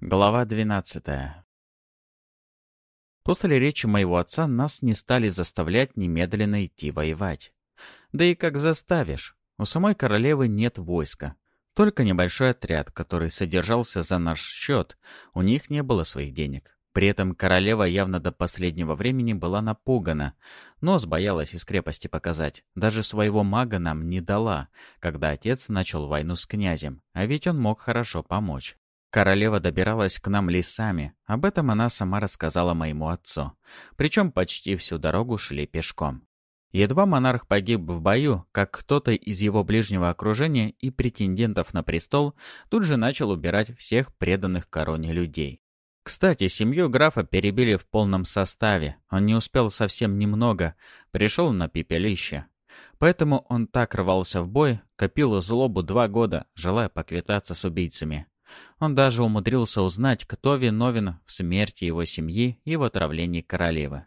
Глава 12 После речи моего отца нас не стали заставлять немедленно идти воевать. Да и как заставишь? У самой королевы нет войска. Только небольшой отряд, который содержался за наш счет. У них не было своих денег. При этом королева явно до последнего времени была напугана. Нос боялась из крепости показать. Даже своего мага нам не дала, когда отец начал войну с князем. А ведь он мог хорошо помочь. Королева добиралась к нам лесами. Об этом она сама рассказала моему отцу. Причем почти всю дорогу шли пешком. Едва монарх погиб в бою, как кто-то из его ближнего окружения и претендентов на престол тут же начал убирать всех преданных короне людей. Кстати, семью графа перебили в полном составе. Он не успел совсем немного, пришел на пепелище. Поэтому он так рвался в бой, копил злобу два года, желая поквитаться с убийцами. Он даже умудрился узнать, кто виновен в смерти его семьи и в отравлении королевы.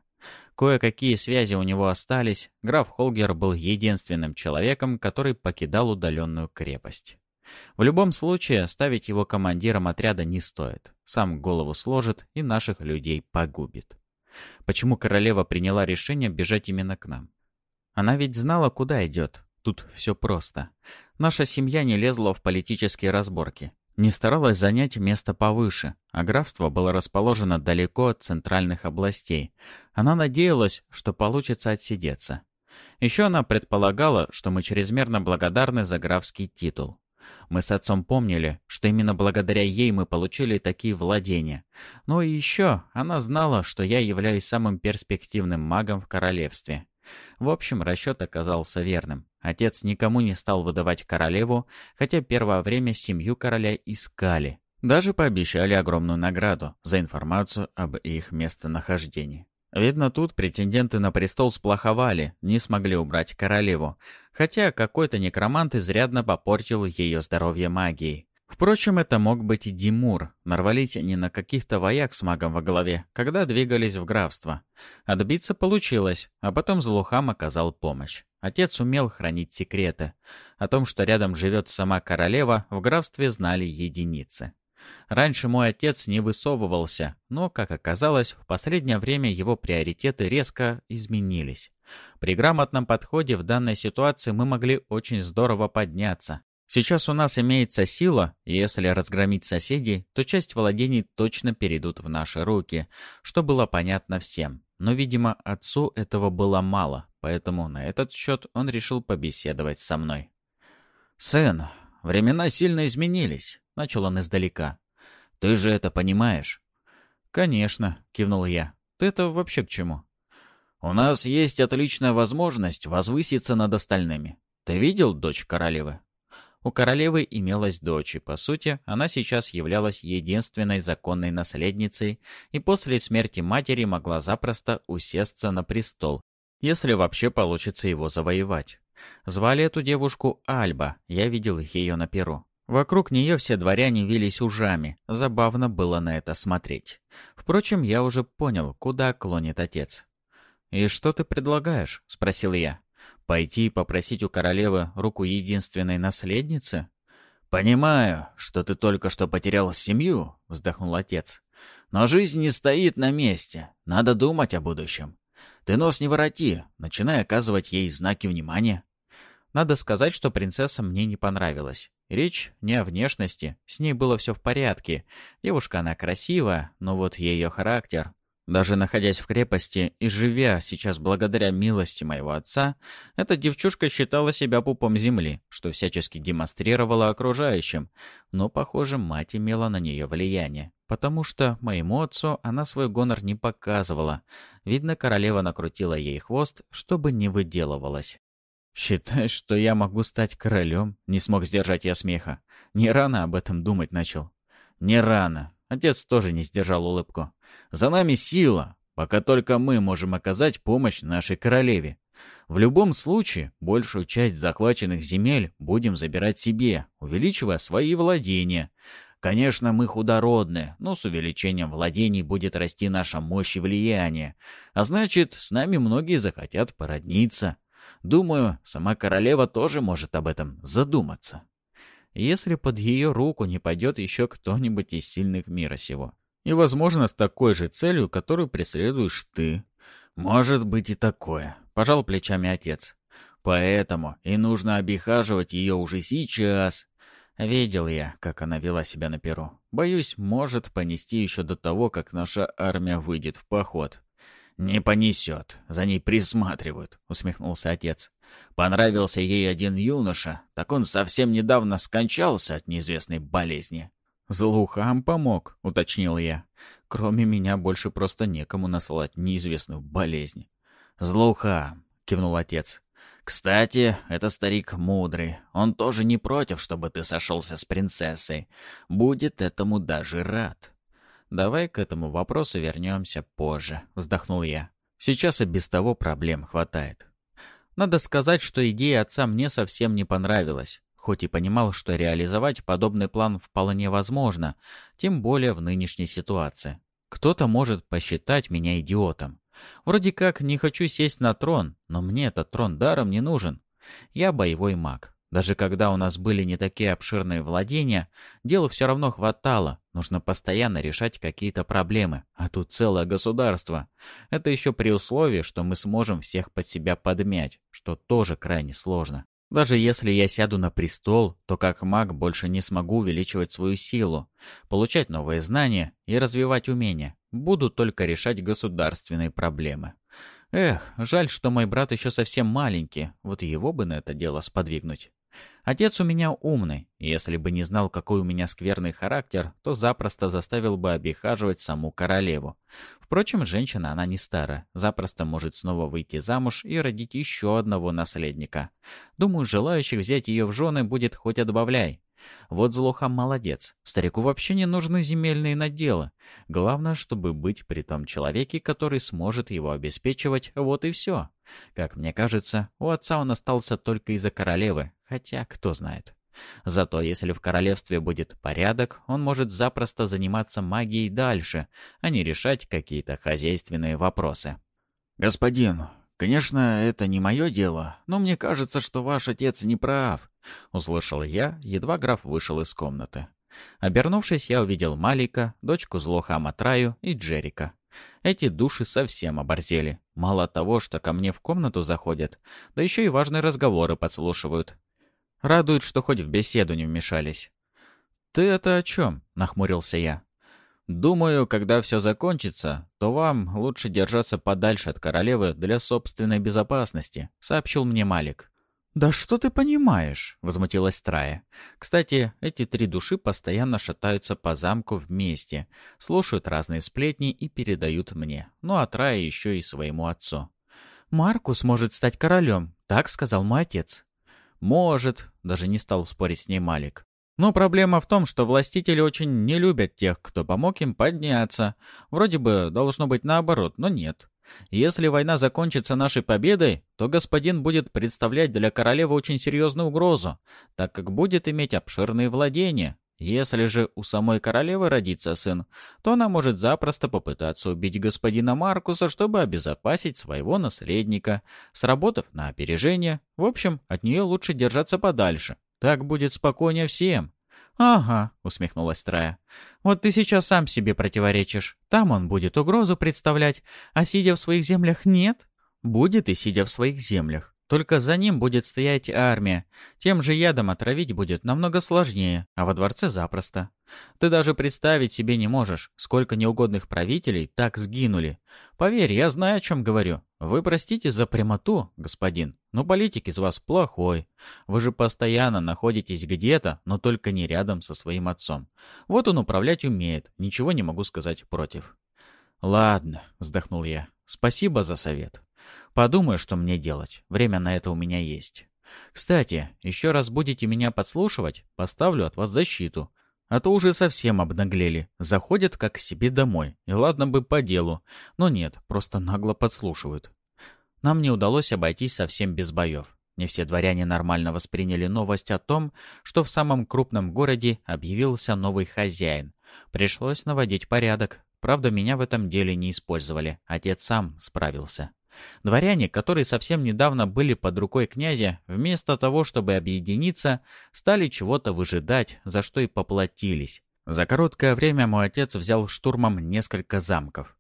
Кое-какие связи у него остались, граф Холгер был единственным человеком, который покидал удаленную крепость. В любом случае, ставить его командиром отряда не стоит. Сам голову сложит и наших людей погубит. Почему королева приняла решение бежать именно к нам? Она ведь знала, куда идет. Тут все просто. Наша семья не лезла в политические разборки не старалась занять место повыше, а графство было расположено далеко от центральных областей. Она надеялась, что получится отсидеться. Еще она предполагала, что мы чрезмерно благодарны за графский титул. Мы с отцом помнили, что именно благодаря ей мы получили такие владения. Ну и еще она знала, что я являюсь самым перспективным магом в королевстве. В общем, расчет оказался верным. Отец никому не стал выдавать королеву, хотя первое время семью короля искали. Даже пообещали огромную награду за информацию об их местонахождении. Видно, тут претенденты на престол сплоховали, не смогли убрать королеву, хотя какой-то некромант изрядно попортил ее здоровье магией. Впрочем, это мог быть и Димур. Нарвались они на каких-то вояк с магом во голове, когда двигались в графство. Отбиться получилось, а потом Злухам оказал помощь. Отец умел хранить секреты. О том, что рядом живет сама королева, в графстве знали единицы. Раньше мой отец не высовывался, но, как оказалось, в последнее время его приоритеты резко изменились. При грамотном подходе в данной ситуации мы могли очень здорово подняться. Сейчас у нас имеется сила, и если разгромить соседей, то часть владений точно перейдут в наши руки, что было понятно всем. Но, видимо, отцу этого было мало, поэтому на этот счет он решил побеседовать со мной. «Сын, времена сильно изменились», — начал он издалека. «Ты же это понимаешь?» «Конечно», — кивнул я. «Ты это вообще к чему?» «У нас есть отличная возможность возвыситься над остальными. Ты видел дочь королевы?» У королевы имелась дочь, и, по сути, она сейчас являлась единственной законной наследницей и после смерти матери могла запросто усесться на престол, если вообще получится его завоевать. Звали эту девушку Альба, я видел ее на перу. Вокруг нее все дворяне вились ужами, забавно было на это смотреть. Впрочем, я уже понял, куда клонит отец. «И что ты предлагаешь?» — спросил я. Пойти попросить у королевы руку единственной наследницы? «Понимаю, что ты только что потерял семью», — вздохнул отец. «Но жизнь не стоит на месте. Надо думать о будущем. Ты нос не вороти, начинай оказывать ей знаки внимания». Надо сказать, что принцесса мне не понравилась. Речь не о внешности, с ней было все в порядке. Девушка она красивая, но вот ее характер... Даже находясь в крепости и живя сейчас благодаря милости моего отца, эта девчушка считала себя пупом земли, что всячески демонстрировала окружающим, но, похоже, мать имела на нее влияние, потому что моему отцу она свой гонор не показывала. Видно, королева накрутила ей хвост, чтобы не выделывалась. «Считаешь, что я могу стать королем?» — не смог сдержать я смеха. Не рано об этом думать начал. «Не рано». Отец тоже не сдержал улыбку. За нами сила, пока только мы можем оказать помощь нашей королеве. В любом случае, большую часть захваченных земель будем забирать себе, увеличивая свои владения. Конечно, мы худородные, но с увеличением владений будет расти наша мощь и влияние. А значит, с нами многие захотят породниться. Думаю, сама королева тоже может об этом задуматься. Если под ее руку не пойдет еще кто-нибудь из сильных мира сего. И, возможно, с такой же целью, которую преследуешь ты. Может быть и такое, — пожал плечами отец. Поэтому и нужно обихаживать ее уже сейчас. Видел я, как она вела себя на перу. Боюсь, может понести еще до того, как наша армия выйдет в поход. «Не понесет. За ней присматривают», — усмехнулся отец. «Понравился ей один юноша, так он совсем недавно скончался от неизвестной болезни». «Злухам помог», — уточнил я. «Кроме меня больше просто некому наслать неизвестную болезнь». «Злухам», — кивнул отец. «Кстати, это старик мудрый. Он тоже не против, чтобы ты сошелся с принцессой. Будет этому даже рад». «Давай к этому вопросу вернемся позже», — вздохнул я. «Сейчас и без того проблем хватает». Надо сказать, что идея отца мне совсем не понравилась, хоть и понимал, что реализовать подобный план вполне возможно, тем более в нынешней ситуации. Кто-то может посчитать меня идиотом. Вроде как не хочу сесть на трон, но мне этот трон даром не нужен. Я боевой маг. Даже когда у нас были не такие обширные владения, дела все равно хватало. Нужно постоянно решать какие-то проблемы. А тут целое государство. Это еще при условии, что мы сможем всех под себя подмять, что тоже крайне сложно. Даже если я сяду на престол, то как маг больше не смогу увеличивать свою силу, получать новые знания и развивать умения. Буду только решать государственные проблемы. Эх, жаль, что мой брат еще совсем маленький, вот его бы на это дело сподвигнуть. Отец у меня умный, если бы не знал, какой у меня скверный характер, то запросто заставил бы обихаживать саму королеву. Впрочем, женщина она не старая, запросто может снова выйти замуж и родить еще одного наследника. Думаю, желающих взять ее в жены будет хоть отбавляй. Вот Злохан молодец. Старику вообще не нужны земельные наделы. Главное, чтобы быть при том человеке, который сможет его обеспечивать, вот и все. Как мне кажется, у отца он остался только из-за королевы, хотя кто знает. Зато если в королевстве будет порядок, он может запросто заниматься магией дальше, а не решать какие-то хозяйственные вопросы. «Господин, «Конечно, это не мое дело, но мне кажется, что ваш отец не прав», — услышал я, едва граф вышел из комнаты. Обернувшись, я увидел Малика, дочку злоха Матраю и Джерика. Эти души совсем оборзели. Мало того, что ко мне в комнату заходят, да еще и важные разговоры подслушивают. Радует, что хоть в беседу не вмешались. «Ты это о чем?» — нахмурился я. Думаю, когда все закончится, то вам лучше держаться подальше от королевы для собственной безопасности», — сообщил мне Малик. «Да что ты понимаешь?» — возмутилась Трая. «Кстати, эти три души постоянно шатаются по замку вместе, слушают разные сплетни и передают мне. Ну а Трая еще и своему отцу». «Маркус может стать королем», — так сказал мой отец. «Может», — даже не стал спорить с ней Малик. Но проблема в том, что властители очень не любят тех, кто помог им подняться. Вроде бы должно быть наоборот, но нет. Если война закончится нашей победой, то господин будет представлять для королевы очень серьезную угрозу, так как будет иметь обширные владения. Если же у самой королевы родится сын, то она может запросто попытаться убить господина Маркуса, чтобы обезопасить своего наследника, сработав на опережение. В общем, от нее лучше держаться подальше, так будет спокойнее всем». «Ага», — усмехнулась Трая. «Вот ты сейчас сам себе противоречишь. Там он будет угрозу представлять, а сидя в своих землях нет?» «Будет и сидя в своих землях. Только за ним будет стоять армия. Тем же ядом отравить будет намного сложнее, а во дворце запросто. Ты даже представить себе не можешь, сколько неугодных правителей так сгинули. Поверь, я знаю, о чем говорю. Вы простите за прямоту, господин, но политик из вас плохой. Вы же постоянно находитесь где-то, но только не рядом со своим отцом. Вот он управлять умеет, ничего не могу сказать против. «Ладно», — вздохнул я. «Спасибо за совет. Подумаю, что мне делать. Время на это у меня есть. Кстати, еще раз будете меня подслушивать, поставлю от вас защиту. А то уже совсем обнаглели. Заходят как к себе домой. И ладно бы по делу. Но нет, просто нагло подслушивают. Нам не удалось обойтись совсем без боев. Не все дворяне нормально восприняли новость о том, что в самом крупном городе объявился новый хозяин. Пришлось наводить порядок. Правда, меня в этом деле не использовали. Отец сам справился. Дворяне, которые совсем недавно были под рукой князя, вместо того, чтобы объединиться, стали чего-то выжидать, за что и поплатились. За короткое время мой отец взял штурмом несколько замков.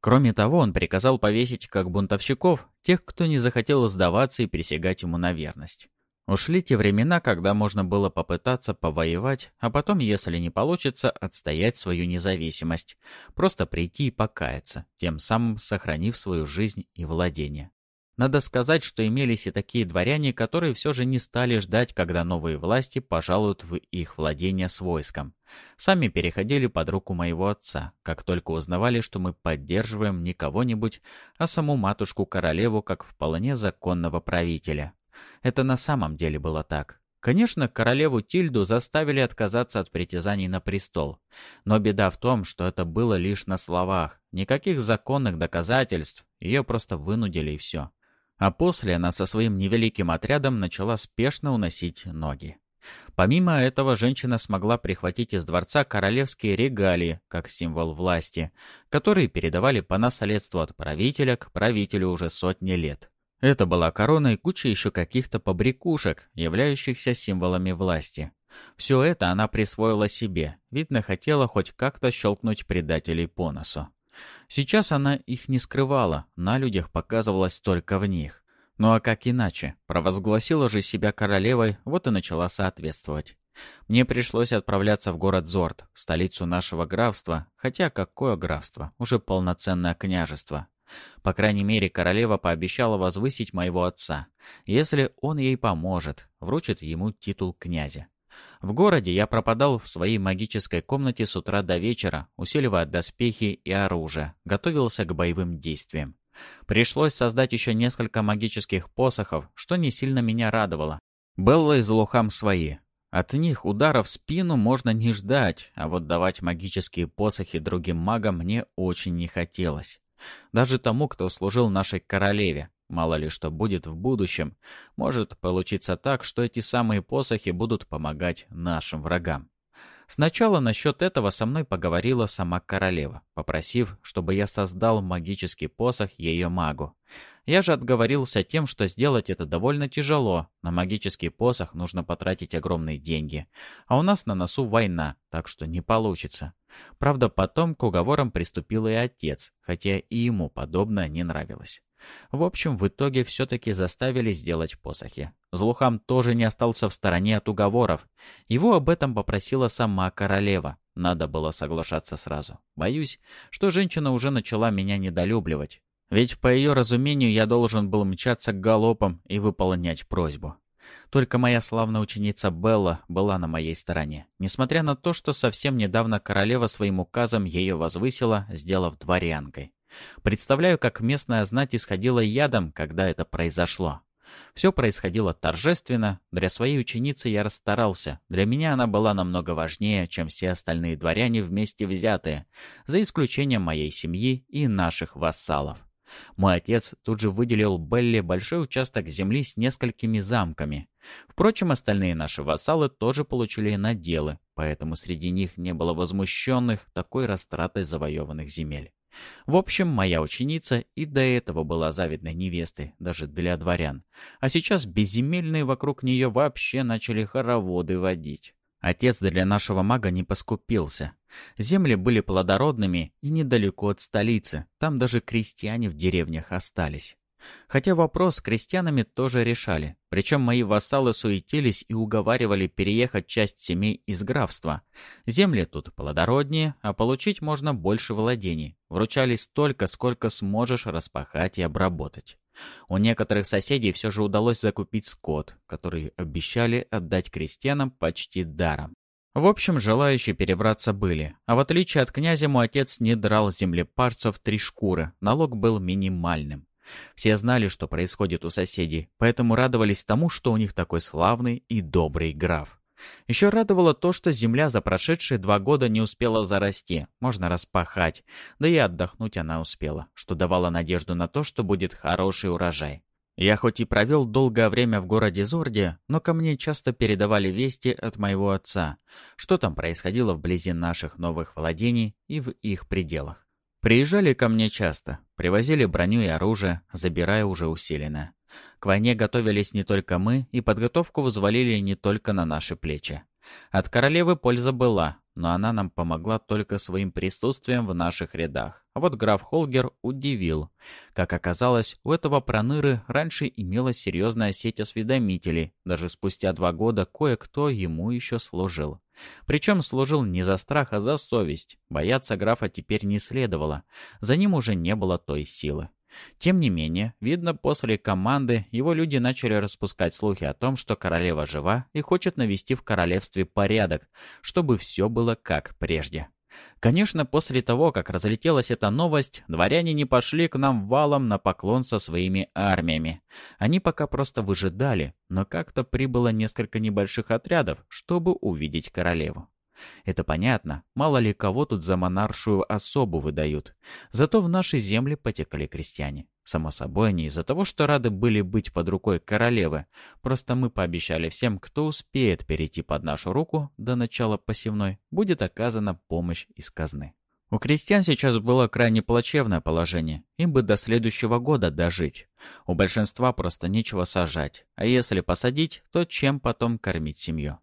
Кроме того, он приказал повесить как бунтовщиков тех, кто не захотел сдаваться и присягать ему на верность. Ушли те времена, когда можно было попытаться повоевать, а потом, если не получится, отстоять свою независимость. Просто прийти и покаяться, тем самым сохранив свою жизнь и владение. Надо сказать, что имелись и такие дворяне, которые все же не стали ждать, когда новые власти пожалуют в их владение с войском. Сами переходили под руку моего отца, как только узнавали, что мы поддерживаем не кого-нибудь, а саму матушку-королеву как вполне законного правителя. Это на самом деле было так. Конечно, королеву Тильду заставили отказаться от притязаний на престол. Но беда в том, что это было лишь на словах. Никаких законных доказательств. Ее просто вынудили и все. А после она со своим невеликим отрядом начала спешно уносить ноги. Помимо этого, женщина смогла прихватить из дворца королевские регалии, как символ власти, которые передавали по наследству от правителя к правителю уже сотни лет. Это была корона и куча еще каких-то побрякушек, являющихся символами власти. Все это она присвоила себе, видно, хотела хоть как-то щелкнуть предателей по носу. Сейчас она их не скрывала, на людях показывалась только в них. Ну а как иначе? Провозгласила же себя королевой, вот и начала соответствовать. Мне пришлось отправляться в город Зорд, столицу нашего графства, хотя какое графство, уже полноценное княжество. По крайней мере, королева пообещала возвысить моего отца, если он ей поможет, вручит ему титул князя. В городе я пропадал в своей магической комнате с утра до вечера, усиливая доспехи и оружие, готовился к боевым действиям. Пришлось создать еще несколько магических посохов, что не сильно меня радовало. Белла и Злухам свои. От них ударов в спину можно не ждать, а вот давать магические посохи другим магам мне очень не хотелось. Даже тому, кто служил нашей королеве. Мало ли что будет в будущем. Может получиться так, что эти самые посохи будут помогать нашим врагам. Сначала насчет этого со мной поговорила сама королева, попросив, чтобы я создал магический посох ее магу. Я же отговорился тем, что сделать это довольно тяжело. На магический посох нужно потратить огромные деньги. А у нас на носу война, так что не получится. Правда, потом к уговорам приступил и отец, хотя и ему подобное не нравилось. В общем, в итоге все-таки заставили сделать посохи. Злухам тоже не остался в стороне от уговоров. Его об этом попросила сама королева. Надо было соглашаться сразу. Боюсь, что женщина уже начала меня недолюбливать. Ведь по ее разумению я должен был мчаться к галопам и выполнять просьбу. Только моя славная ученица Белла была на моей стороне, несмотря на то, что совсем недавно королева своим указом ее возвысила, сделав дворянкой. Представляю, как местная знать исходила ядом, когда это произошло. Все происходило торжественно. Для своей ученицы я расстарался. Для меня она была намного важнее, чем все остальные дворяне вместе взятые, за исключением моей семьи и наших вассалов. Мой отец тут же выделил Белли большой участок земли с несколькими замками. Впрочем, остальные наши вассалы тоже получили наделы, поэтому среди них не было возмущенных такой растратой завоеванных земель. В общем, моя ученица и до этого была завидной невестой, даже для дворян. А сейчас безземельные вокруг нее вообще начали хороводы водить. Отец для нашего мага не поскупился. Земли были плодородными и недалеко от столицы. Там даже крестьяне в деревнях остались. Хотя вопрос с крестьянами тоже решали. Причем мои вассалы суетились и уговаривали переехать часть семей из графства. Земли тут плодороднее, а получить можно больше владений. Вручали столько, сколько сможешь распахать и обработать. У некоторых соседей все же удалось закупить скот, который обещали отдать крестьянам почти даром. В общем, желающие перебраться были. А в отличие от князя, мой отец не драл землепарцев три шкуры. Налог был минимальным. Все знали, что происходит у соседей, поэтому радовались тому, что у них такой славный и добрый граф. Еще радовало то, что земля за прошедшие два года не успела зарасти, можно распахать, да и отдохнуть она успела, что давало надежду на то, что будет хороший урожай. Я хоть и провел долгое время в городе Зорде, но ко мне часто передавали вести от моего отца, что там происходило вблизи наших новых владений и в их пределах. Приезжали ко мне часто, Привозили броню и оружие, забирая уже усиленно. К войне готовились не только мы, и подготовку взвалили не только на наши плечи. От королевы польза была, но она нам помогла только своим присутствием в наших рядах. А вот граф Холгер удивил. Как оказалось, у этого проныры раньше имелась серьезная сеть осведомителей. Даже спустя два года кое-кто ему еще служил. Причем служил не за страх, а за совесть. Бояться графа теперь не следовало. За ним уже не было той силы. Тем не менее, видно, после команды его люди начали распускать слухи о том, что королева жива и хочет навести в королевстве порядок, чтобы все было как прежде. Конечно, после того, как разлетелась эта новость, дворяне не пошли к нам валом на поклон со своими армиями. Они пока просто выжидали, но как-то прибыло несколько небольших отрядов, чтобы увидеть королеву. Это понятно, мало ли кого тут за монаршую особу выдают. Зато в нашей земле потекали крестьяне. Само собой, не из-за того, что рады были быть под рукой королевы. Просто мы пообещали всем, кто успеет перейти под нашу руку до начала посевной, будет оказана помощь из казны. У крестьян сейчас было крайне плачевное положение. Им бы до следующего года дожить. У большинства просто нечего сажать. А если посадить, то чем потом кормить семью?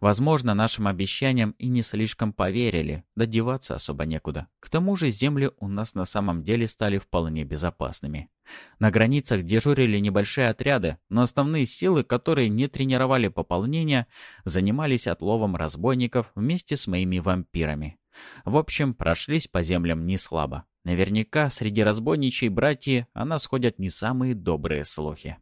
Возможно, нашим обещаниям и не слишком поверили, да деваться особо некуда. К тому же земли у нас на самом деле стали вполне безопасными. На границах дежурили небольшие отряды, но основные силы, которые не тренировали пополнение, занимались отловом разбойников вместе с моими вампирами. В общем, прошлись по землям не слабо. Наверняка среди разбойничей братьев о нас ходят не самые добрые слухи.